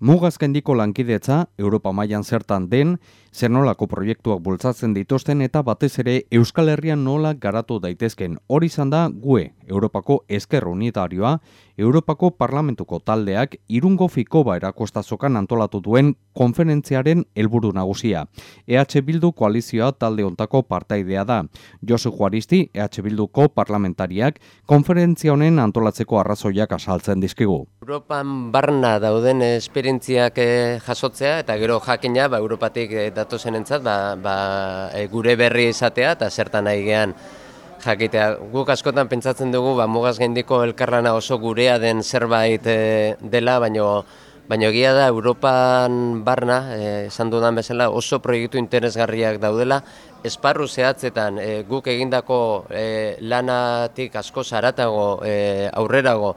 Mugazkendiko lankidetza Europa mailan zertan den, zer nolako proiektuak bultzatzen dituzten eta batez ere Euskal Herrian nola garatu daitezken. Hori izan da GUE, Europako Esker Unitarioa, Europako Parlamentuko taldeak irungo fikoba erakostazokan antolatu duen konferentziaren helburu nagusia. EH Bildu koalizioa talde ontako partaidea da. Josu Juaristi, EH Bilduko parlamentariak, konferentzia honen antolatzeko arrazoiak asaltzen dizkigu. Europan barna dauden esperientziak eh, jasotzea eta gero jakina ba, Europatik eh, datozen entzat ba, ba, eh, gure berri izatea eta zertan nahi gehan jakitea. Guk askotan pentsatzen dugu ba, mugaz gaindiko elkarlana oso gurea den zerbait dela, baino Baina egia da, Europan barna, esan dudan bezala, oso proiektu interesgarriak daudela, esparru zehatzetan guk egindako lanatik asko zaratago, aurrerago,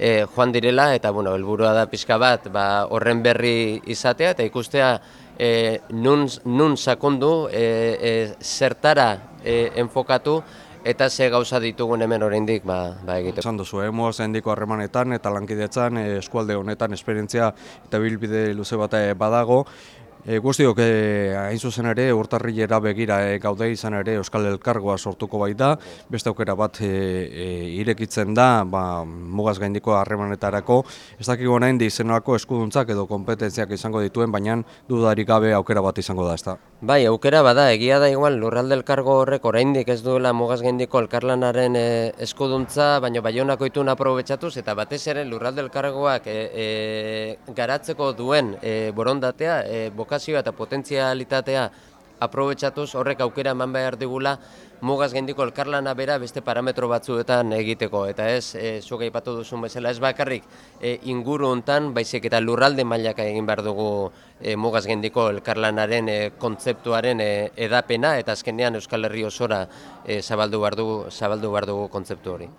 e, joan direla eta bueno, helburua da pixka bat ba, horren berri izatea eta ikustea e, nun, nun sakondu e, e, zertara e, enfokatu eta ze gauza ditugun hemen oraindik ba, ba egiteko. Esan duzu, eh, hendiko harremanetan eta lankidetzan eskualde honetan esperientzia eta bilbide luze bat badago, E, guztiok, e, hain zuzen ere, urtarrilera begira e, gaude izan ere Euskal Elkargoa sortuko bai da, beste aukera bat e, e, irekitzen da, ba, mugaz gaindiko harremanetarako, ez dakiko nahi izenoako eskuduntzak edo kompetentziak izango dituen, baina dudarik gabe aukera bat izango da, ez da. Bai, aukera bada, egia da igual, lurralde elkargo horrek oraindik ez duela mugaz gaindiko elkarlanaren e, eskuduntza, baina baionako itun aprobetsatuz, eta batez ere lurralde elkargoak e, e, garatzeko duen e, borondatea, e, bokazioa eta potentzialitatea aprobetsatuz horrek aukera eman behar digula mugaz gendiko elkarlana bera beste parametro batzuetan egiteko eta ez e, zuga ipatu duzun bezala ez bakarrik e, inguru hontan baizik eta lurralde mailaka egin behar dugu e, mugaz gendiko elkarlanaren e, kontzeptuaren e, edapena eta azkenean Euskal Herri osora e, zabaldu behar dugu, zabaldu behar dugu kontzeptu hori.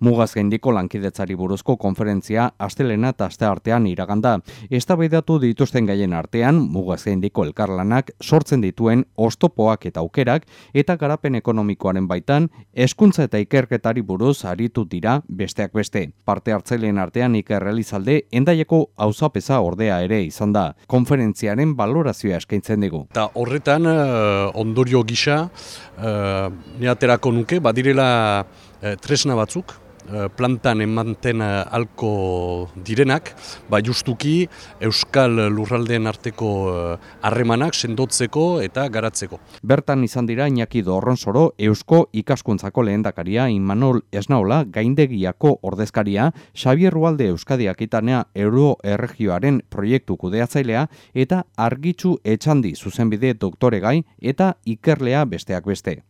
Mugaz gaindiko lankidetzari buruzko konferentzia astelena eta aste artean iraganda. Eztabaidatu dituzten gaien artean, mugaz gaindiko elkarlanak sortzen dituen ostopoak eta aukerak eta garapen ekonomikoaren baitan hezkuntza eta ikerketari buruz aritu dira besteak beste. Parte hartzaileen artean ikerrealizalde endaieko auzapeza ordea ere izan da. Konferentziaren balorazioa eskaintzen digu. Ta horretan uh, ondorio gisa uh, neaterako nuke badirela uh, tresna batzuk Eh, plantan emanten alko direnak, ba justuki Euskal Lurraldeen arteko eh, harremanak sendotzeko eta garatzeko. Bertan izan dira Iñaki Dorronsoro Eusko ikaskuntzako lehendakaria Imanol Esnaola gaindegiako ordezkaria Xavier Rualde Euskadi Akitanea Euro Erregioaren proiektu kudeatzailea eta argitzu etxandi zuzenbide doktoregai eta ikerlea besteak beste.